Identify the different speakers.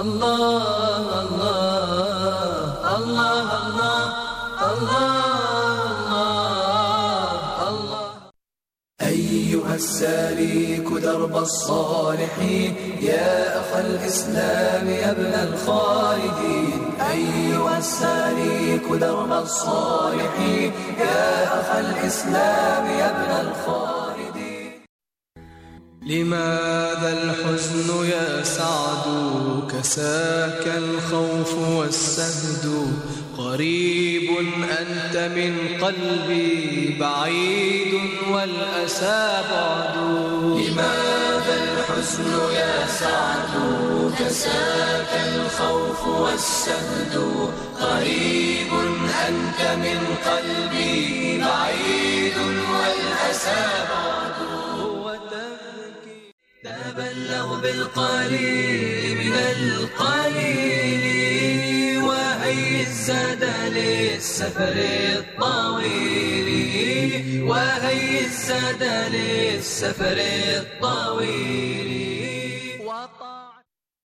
Speaker 1: الله الله الله الله الله أيها السالك درب الصالحين يا أخ الإسلام يا ابن الخالدين أيها السالك درب الصالحين يا أخ الإسلام يا ابن الخالدين لماذا الحزن يا سعد كساك الخوف والسهد. قريب أنت من قلبي بعيد والأسى بعد. لماذا الحزن يا سعد؟ كساك الخوف والسهد. قريب أنت من قلبي بعيد والأسى بعد. تبلغ بالقليل من القليل وهي الزاد للسفر الطويل وهي الزاد للسفر الطويل